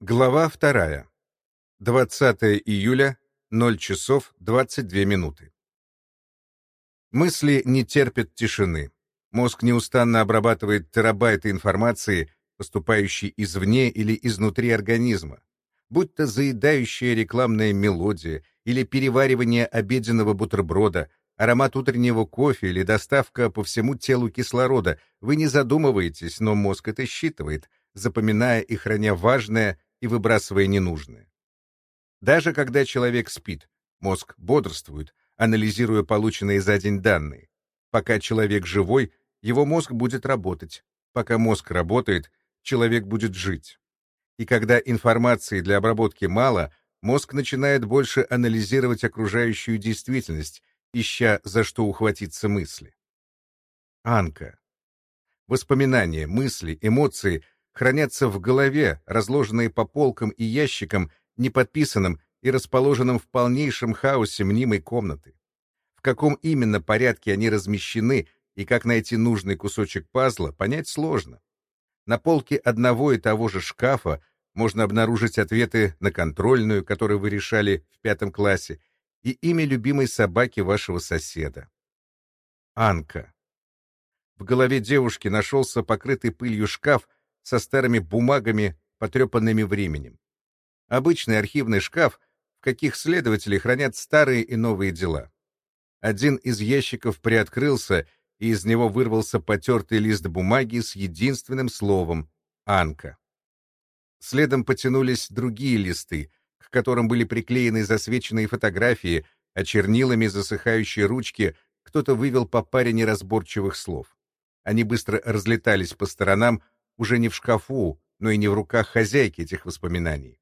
Глава вторая. 20 июля, 0 часов 22 минуты. Мысли не терпят тишины. Мозг неустанно обрабатывает терабайты информации, поступающей извне или изнутри организма, будь то заедающая рекламная мелодия или переваривание обеденного бутерброда, аромат утреннего кофе или доставка по всему телу кислорода. Вы не задумываетесь, но мозг это считывает, запоминая и храня важное — и выбрасывая ненужное. Даже когда человек спит, мозг бодрствует, анализируя полученные за день данные. Пока человек живой, его мозг будет работать. Пока мозг работает, человек будет жить. И когда информации для обработки мало, мозг начинает больше анализировать окружающую действительность, ища за что ухватиться мысли. Анка. Воспоминания, мысли, эмоции — хранятся в голове, разложенные по полкам и ящикам, неподписанным и расположенным в полнейшем хаосе мнимой комнаты. В каком именно порядке они размещены и как найти нужный кусочек пазла, понять сложно. На полке одного и того же шкафа можно обнаружить ответы на контрольную, которую вы решали в пятом классе, и имя любимой собаки вашего соседа. Анка. В голове девушки нашелся покрытый пылью шкаф, со старыми бумагами, потрепанными временем. Обычный архивный шкаф, в каких следователи хранят старые и новые дела. Один из ящиков приоткрылся, и из него вырвался потертый лист бумаги с единственным словом «Анка». Следом потянулись другие листы, к которым были приклеены засвеченные фотографии, а чернилами засыхающие ручки кто-то вывел по паре неразборчивых слов. Они быстро разлетались по сторонам, уже не в шкафу, но и не в руках хозяйки этих воспоминаний.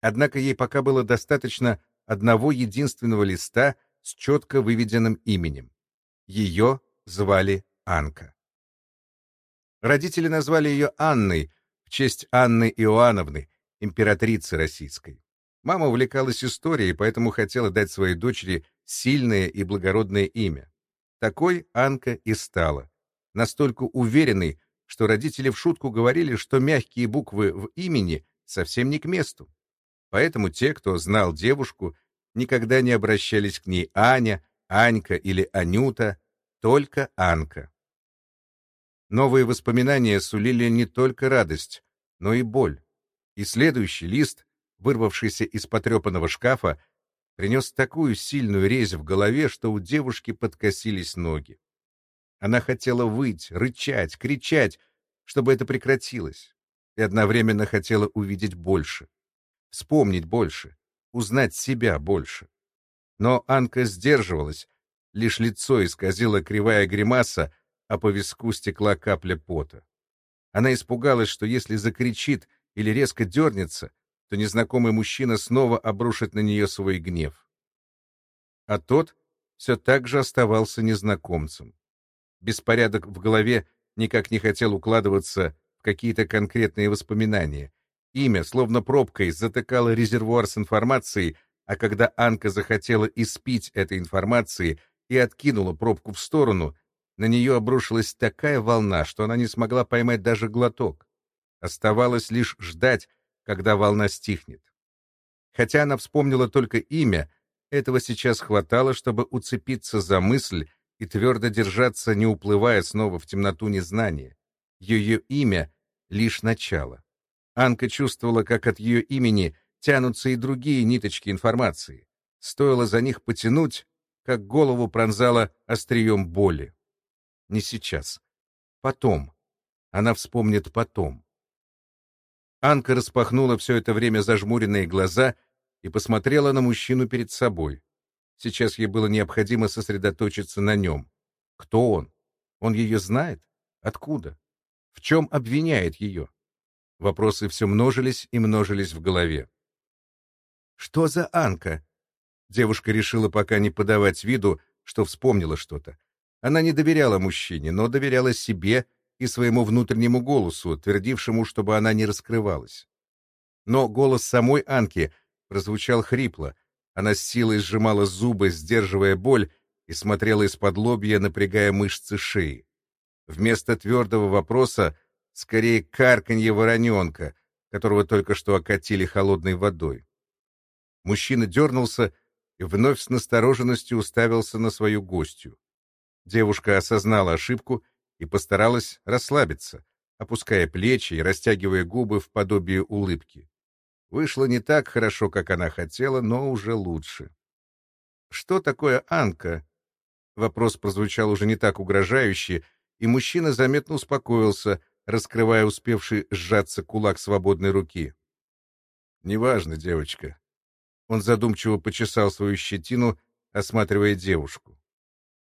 Однако ей пока было достаточно одного единственного листа с четко выведенным именем. Ее звали Анка. Родители назвали ее Анной в честь Анны Иоанновны, императрицы российской. Мама увлекалась историей, поэтому хотела дать своей дочери сильное и благородное имя. Такой Анка и стала, настолько уверенной, что родители в шутку говорили, что мягкие буквы в имени совсем не к месту. Поэтому те, кто знал девушку, никогда не обращались к ней Аня, Анька или Анюта, только Анка. Новые воспоминания сулили не только радость, но и боль. И следующий лист, вырвавшийся из потрепанного шкафа, принес такую сильную резь в голове, что у девушки подкосились ноги. Она хотела выть, рычать, кричать, чтобы это прекратилось, и одновременно хотела увидеть больше, вспомнить больше, узнать себя больше. Но Анка сдерживалась, лишь лицо исказила кривая гримаса, а по виску стекла капля пота. Она испугалась, что если закричит или резко дернется, то незнакомый мужчина снова обрушит на нее свой гнев. А тот все так же оставался незнакомцем. Беспорядок в голове никак не хотел укладываться в какие-то конкретные воспоминания. Имя, словно пробкой, затыкало резервуар с информацией, а когда Анка захотела испить этой информации и откинула пробку в сторону, на нее обрушилась такая волна, что она не смогла поймать даже глоток. Оставалось лишь ждать, когда волна стихнет. Хотя она вспомнила только имя, этого сейчас хватало, чтобы уцепиться за мысль и твердо держаться, не уплывая снова в темноту незнания. Ее имя — лишь начало. Анка чувствовала, как от ее имени тянутся и другие ниточки информации. Стоило за них потянуть, как голову пронзала острием боли. Не сейчас. Потом. Она вспомнит потом. Анка распахнула все это время зажмуренные глаза и посмотрела на мужчину перед собой. Сейчас ей было необходимо сосредоточиться на нем. Кто он? Он ее знает? Откуда? В чем обвиняет ее? Вопросы все множились и множились в голове. «Что за Анка?» Девушка решила пока не подавать виду, что вспомнила что-то. Она не доверяла мужчине, но доверяла себе и своему внутреннему голосу, твердившему, чтобы она не раскрывалась. Но голос самой Анки прозвучал хрипло, она с силой сжимала зубы, сдерживая боль, и смотрела из-под лобья, напрягая мышцы шеи. Вместо твердого вопроса скорее карканье вороненка, которого только что окатили холодной водой. Мужчина дернулся и вновь с настороженностью уставился на свою гостью. Девушка осознала ошибку и постаралась расслабиться, опуская плечи и растягивая губы в подобие улыбки. Вышло не так хорошо, как она хотела, но уже лучше. «Что такое Анка?» Вопрос прозвучал уже не так угрожающе, и мужчина заметно успокоился, раскрывая успевший сжаться кулак свободной руки. «Неважно, девочка». Он задумчиво почесал свою щетину, осматривая девушку.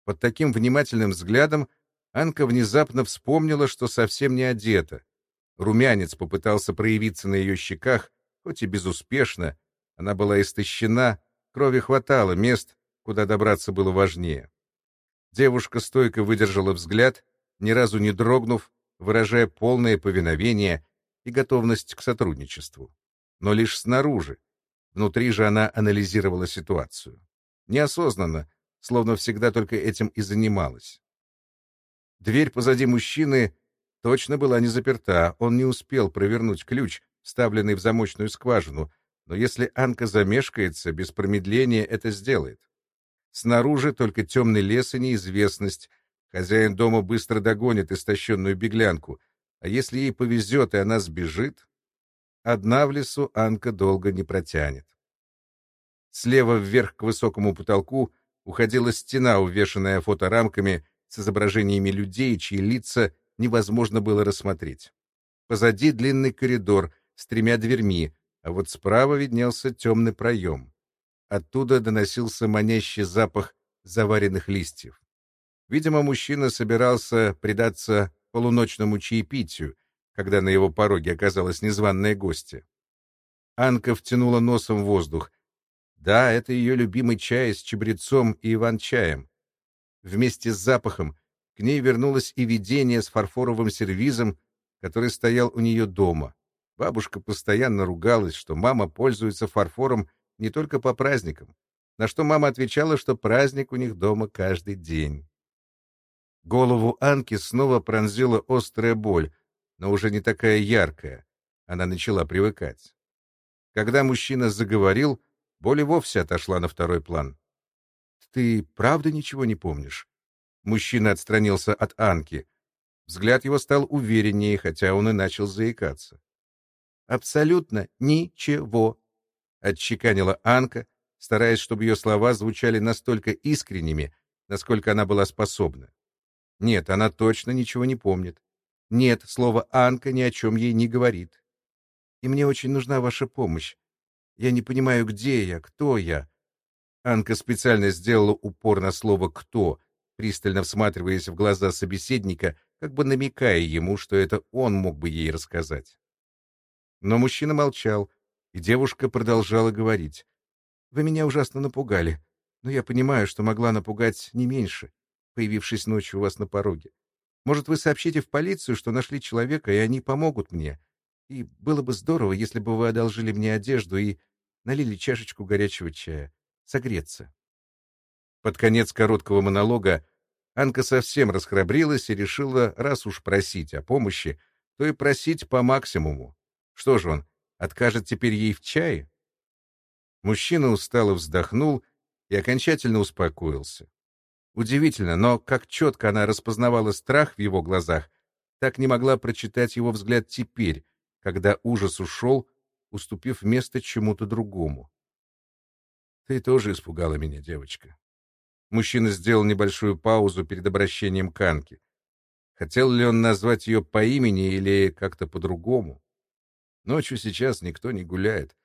Под таким внимательным взглядом Анка внезапно вспомнила, что совсем не одета. Румянец попытался проявиться на ее щеках, хоть и безуспешно. Она была истощена, крови хватало, мест, куда добраться было важнее. Девушка стойко выдержала взгляд, ни разу не дрогнув, выражая полное повиновение и готовность к сотрудничеству. Но лишь снаружи. Внутри же она анализировала ситуацию. Неосознанно, словно всегда только этим и занималась. Дверь позади мужчины точно была не заперта, он не успел провернуть ключ, вставленный в замочную скважину, но если Анка замешкается, без промедления это сделает. Снаружи только темный лес и неизвестность. Хозяин дома быстро догонит истощенную беглянку, а если ей повезет, и она сбежит, одна в лесу Анка долго не протянет. Слева вверх к высокому потолку уходила стена, увешанная фоторамками с изображениями людей, чьи лица невозможно было рассмотреть. Позади длинный коридор с тремя дверьми, а вот справа виднелся темный проем. Оттуда доносился манящий запах заваренных листьев. Видимо, мужчина собирался предаться полуночному чаепитию, когда на его пороге оказалась незваная гостья. Анка втянула носом воздух. Да, это ее любимый чай с чабрецом и иван-чаем. Вместе с запахом к ней вернулось и видение с фарфоровым сервизом, который стоял у нее дома. Бабушка постоянно ругалась, что мама пользуется фарфором не только по праздникам, на что мама отвечала, что праздник у них дома каждый день. Голову Анки снова пронзила острая боль, но уже не такая яркая. Она начала привыкать. Когда мужчина заговорил, боль и вовсе отошла на второй план. Ты правда ничего не помнишь? Мужчина отстранился от Анки. Взгляд его стал увереннее, хотя он и начал заикаться. Абсолютно ничего, отчеканила Анка, стараясь, чтобы ее слова звучали настолько искренними, насколько она была способна. Нет, она точно ничего не помнит. Нет, слово «Анка» ни о чем ей не говорит. И мне очень нужна ваша помощь. Я не понимаю, где я, кто я. Анка специально сделала упор на слово «кто», пристально всматриваясь в глаза собеседника, как бы намекая ему, что это он мог бы ей рассказать. Но мужчина молчал, и девушка продолжала говорить. «Вы меня ужасно напугали, но я понимаю, что могла напугать не меньше, появившись ночью у вас на пороге. Может, вы сообщите в полицию, что нашли человека, и они помогут мне. И было бы здорово, если бы вы одолжили мне одежду и налили чашечку горячего чая согреться. Под конец короткого монолога Анка совсем расхрабрилась и решила, раз уж просить о помощи, то и просить по максимуму. Что же он, откажет теперь ей в чае? Мужчина устало вздохнул и окончательно успокоился. Удивительно, но как четко она распознавала страх в его глазах, так не могла прочитать его взгляд теперь, когда ужас ушел, уступив место чему-то другому. Ты тоже испугала меня, девочка. Мужчина сделал небольшую паузу перед обращением к Анке. Хотел ли он назвать ее по имени или как-то по-другому? Ночью сейчас никто не гуляет.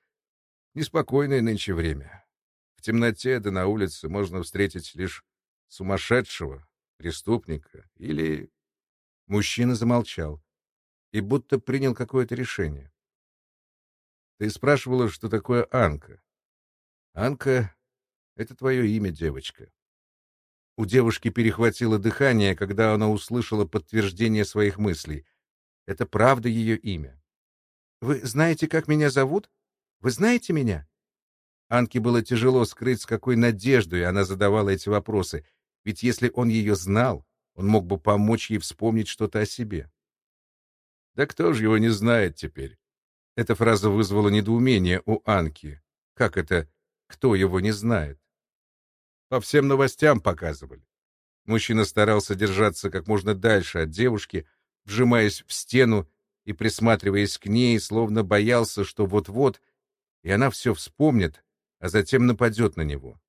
Неспокойное нынче время. В темноте да на улице можно встретить лишь сумасшедшего, преступника или... Мужчина замолчал и будто принял какое-то решение. Ты спрашивала, что такое Анка. Анка — это твое имя, девочка. У девушки перехватило дыхание, когда она услышала подтверждение своих мыслей. Это правда ее имя. «Вы знаете, как меня зовут? Вы знаете меня?» Анке было тяжело скрыть, с какой надеждой она задавала эти вопросы, ведь если он ее знал, он мог бы помочь ей вспомнить что-то о себе. «Да кто же его не знает теперь?» Эта фраза вызвала недоумение у Анки. Как это «кто его не знает»? По всем новостям показывали. Мужчина старался держаться как можно дальше от девушки, вжимаясь в стену и присматриваясь к ней, словно боялся, что вот-вот и она все вспомнит, а затем нападет на него.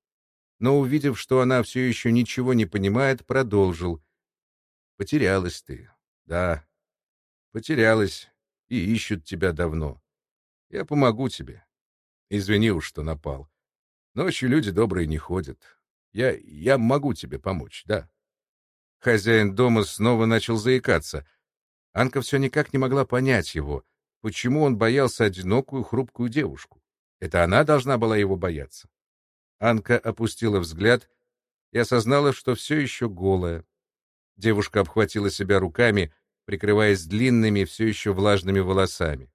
Но, увидев, что она все еще ничего не понимает, продолжил. «Потерялась ты. Да, потерялась, и ищут тебя давно. Я помогу тебе. Извини уж, что напал. Ночью люди добрые не ходят. Я, я могу тебе помочь, да». Хозяин дома снова начал заикаться. Анка все никак не могла понять его, почему он боялся одинокую хрупкую девушку. Это она должна была его бояться. Анка опустила взгляд и осознала, что все еще голая. Девушка обхватила себя руками, прикрываясь длинными, все еще влажными волосами.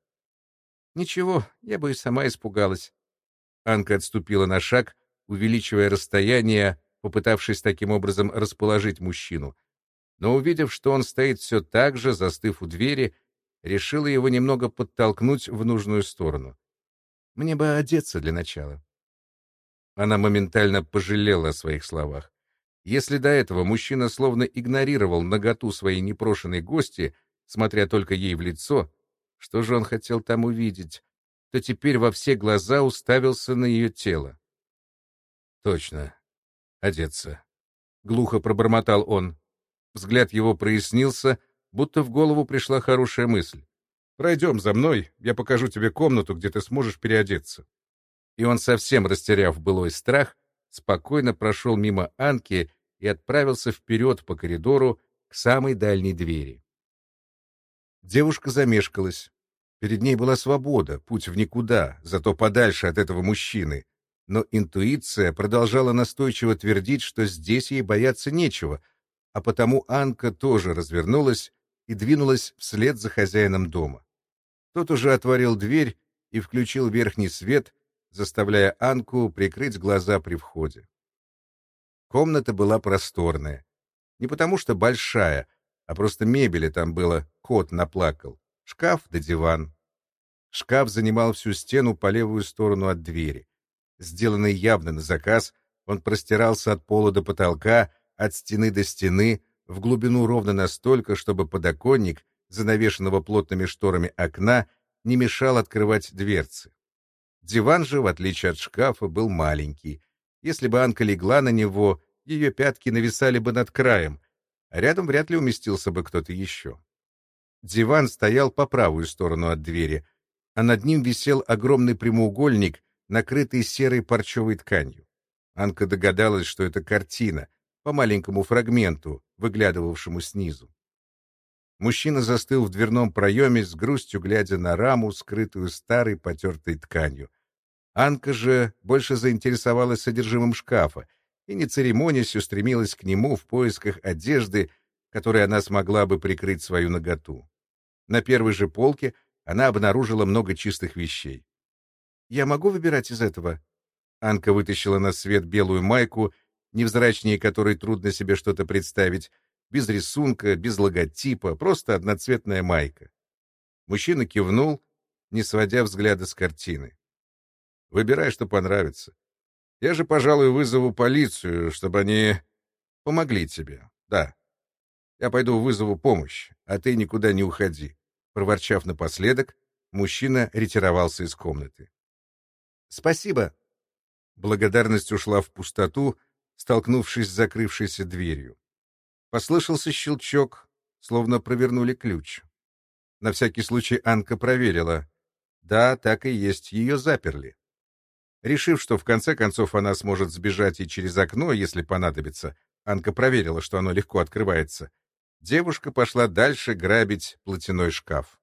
«Ничего, я бы и сама испугалась». Анка отступила на шаг, увеличивая расстояние, попытавшись таким образом расположить мужчину. Но увидев, что он стоит все так же, застыв у двери, решила его немного подтолкнуть в нужную сторону. Мне бы одеться для начала. Она моментально пожалела о своих словах. Если до этого мужчина словно игнорировал наготу своей непрошенной гости, смотря только ей в лицо, что же он хотел там увидеть, то теперь во все глаза уставился на ее тело. «Точно. Одеться», — глухо пробормотал он. Взгляд его прояснился, будто в голову пришла хорошая мысль. Пройдем за мной, я покажу тебе комнату, где ты сможешь переодеться. И он, совсем растеряв былой страх, спокойно прошел мимо Анки и отправился вперед по коридору к самой дальней двери. Девушка замешкалась. Перед ней была свобода, путь в никуда, зато подальше от этого мужчины. Но интуиция продолжала настойчиво твердить, что здесь ей бояться нечего, а потому Анка тоже развернулась и двинулась вслед за хозяином дома. Тот уже отворил дверь и включил верхний свет, заставляя Анку прикрыть глаза при входе. Комната была просторная. Не потому что большая, а просто мебели там было, кот наплакал. Шкаф да диван. Шкаф занимал всю стену по левую сторону от двери. Сделанный явно на заказ, он простирался от пола до потолка, от стены до стены, в глубину ровно настолько, чтобы подоконник занавешенного плотными шторами окна, не мешал открывать дверцы. Диван же, в отличие от шкафа, был маленький. Если бы Анка легла на него, ее пятки нависали бы над краем, а рядом вряд ли уместился бы кто-то еще. Диван стоял по правую сторону от двери, а над ним висел огромный прямоугольник, накрытый серой парчевой тканью. Анка догадалась, что это картина, по маленькому фрагменту, выглядывавшему снизу. Мужчина застыл в дверном проеме, с грустью глядя на раму, скрытую старой потертой тканью. Анка же больше заинтересовалась содержимым шкафа и, не церемонясь, устремилась к нему в поисках одежды, которой она смогла бы прикрыть свою наготу. На первой же полке она обнаружила много чистых вещей. «Я могу выбирать из этого?» Анка вытащила на свет белую майку, невзрачнее которой трудно себе что-то представить, без рисунка, без логотипа, просто одноцветная майка. Мужчина кивнул, не сводя взгляда с картины. «Выбирай, что понравится. Я же, пожалуй, вызову полицию, чтобы они помогли тебе. Да. Я пойду вызову помощь, а ты никуда не уходи». Проворчав напоследок, мужчина ретировался из комнаты. «Спасибо». Благодарность ушла в пустоту, столкнувшись с закрывшейся дверью. Послышался щелчок, словно провернули ключ. На всякий случай Анка проверила. Да, так и есть, ее заперли. Решив, что в конце концов она сможет сбежать и через окно, если понадобится, Анка проверила, что оно легко открывается. Девушка пошла дальше грабить платяной шкаф.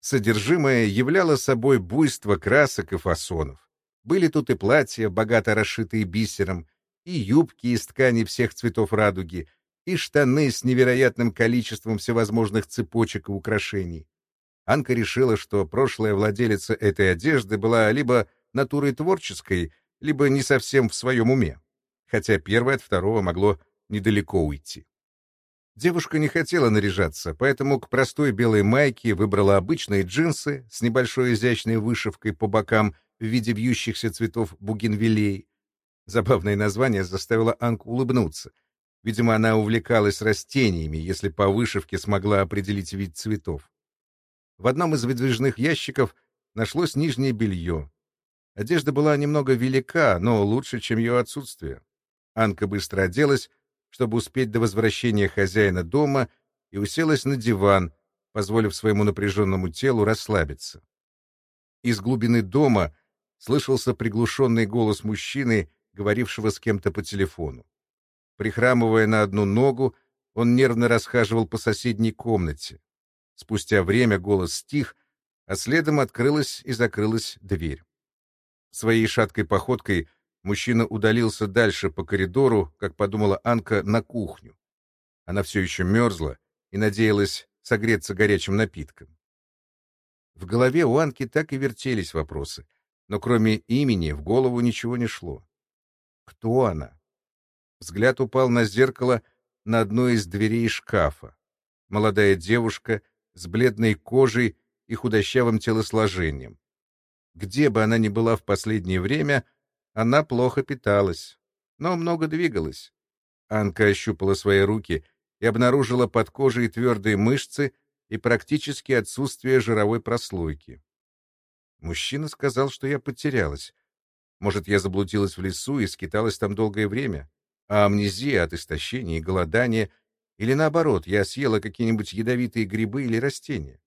Содержимое являло собой буйство красок и фасонов. Были тут и платья, богато расшитые бисером, и юбки из ткани всех цветов радуги, и штаны с невероятным количеством всевозможных цепочек и украшений. Анка решила, что прошлая владелица этой одежды была либо натурой творческой, либо не совсем в своем уме, хотя первое от второго могло недалеко уйти. Девушка не хотела наряжаться, поэтому к простой белой майке выбрала обычные джинсы с небольшой изящной вышивкой по бокам в виде вьющихся цветов бугенвилей. Забавное название заставило Анку улыбнуться. Видимо, она увлекалась растениями, если по вышивке смогла определить вид цветов. В одном из выдвижных ящиков нашлось нижнее белье. Одежда была немного велика, но лучше, чем ее отсутствие. Анка быстро оделась, чтобы успеть до возвращения хозяина дома, и уселась на диван, позволив своему напряженному телу расслабиться. Из глубины дома слышался приглушенный голос мужчины, говорившего с кем-то по телефону. Прихрамывая на одну ногу, он нервно расхаживал по соседней комнате. Спустя время голос стих, а следом открылась и закрылась дверь. Своей шаткой походкой Мужчина удалился дальше по коридору, как подумала Анка, на кухню. Она все еще мерзла и надеялась согреться горячим напитком. В голове у Анки так и вертелись вопросы, но кроме имени в голову ничего не шло. Кто она? Взгляд упал на зеркало на одной из дверей шкафа. Молодая девушка с бледной кожей и худощавым телосложением. Где бы она ни была в последнее время, она плохо питалась, но много двигалась. Анка ощупала свои руки и обнаружила под кожей твердые мышцы и практически отсутствие жировой прослойки. Мужчина сказал, что я потерялась. Может, я заблудилась в лесу и скиталась там долгое время? А амнезия от истощения и голодания? Или наоборот, я съела какие-нибудь ядовитые грибы или растения?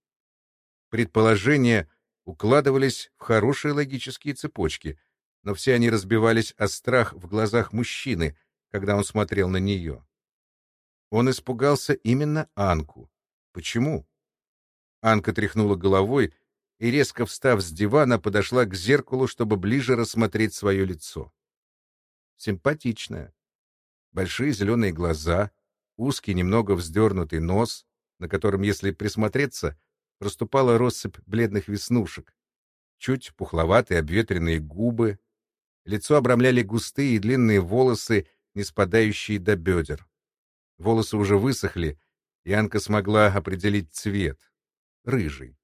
Предположения укладывались в хорошие логические цепочки, но все они разбивались о страх в глазах мужчины, когда он смотрел на нее. Он испугался именно Анку. Почему? Анка тряхнула головой и, резко встав с дивана, подошла к зеркалу, чтобы ближе рассмотреть свое лицо. Симпатичная. Большие зеленые глаза, узкий, немного вздернутый нос, на котором, если присмотреться, проступала россыпь бледных веснушек, чуть пухловатые обветренные губы, Лицо обрамляли густые и длинные волосы, не спадающие до бедер. Волосы уже высохли, и Анка смогла определить цвет. Рыжий.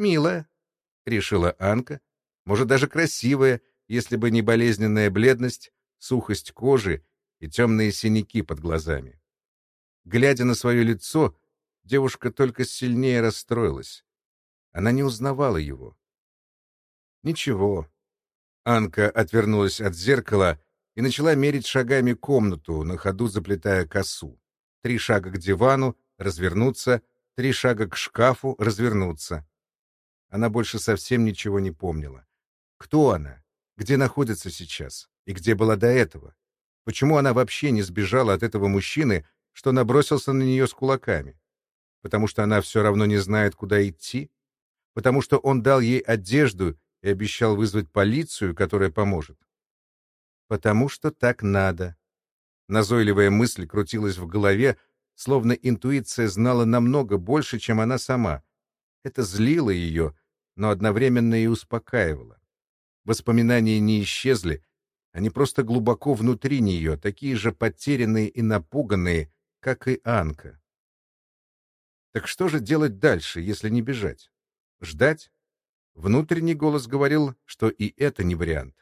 «Милая», — решила Анка, может, даже красивая, если бы не болезненная бледность, сухость кожи и темные синяки под глазами. Глядя на свое лицо, девушка только сильнее расстроилась. Она не узнавала его. Ничего, Анка отвернулась от зеркала и начала мерить шагами комнату, на ходу заплетая косу. Три шага к дивану, развернуться, три шага к шкафу, развернуться. Она больше совсем ничего не помнила. Кто она? Где находится сейчас? И где была до этого? Почему она вообще не сбежала от этого мужчины, что набросился на нее с кулаками? Потому что она все равно не знает, куда идти? Потому что он дал ей одежду и обещал вызвать полицию, которая поможет. Потому что так надо. Назойливая мысль крутилась в голове, словно интуиция знала намного больше, чем она сама. Это злило ее, но одновременно и успокаивало. Воспоминания не исчезли, они просто глубоко внутри нее, такие же потерянные и напуганные, как и Анка. Так что же делать дальше, если не бежать? Ждать? Внутренний голос говорил, что и это не вариант.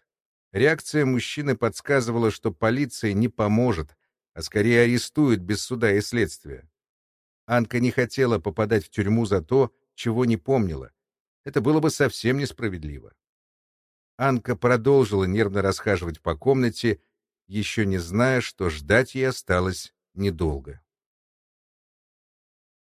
Реакция мужчины подсказывала, что полиция не поможет, а скорее арестует без суда и следствия. Анка не хотела попадать в тюрьму за то, чего не помнила. Это было бы совсем несправедливо. Анка продолжила нервно расхаживать по комнате, еще не зная, что ждать ей осталось недолго.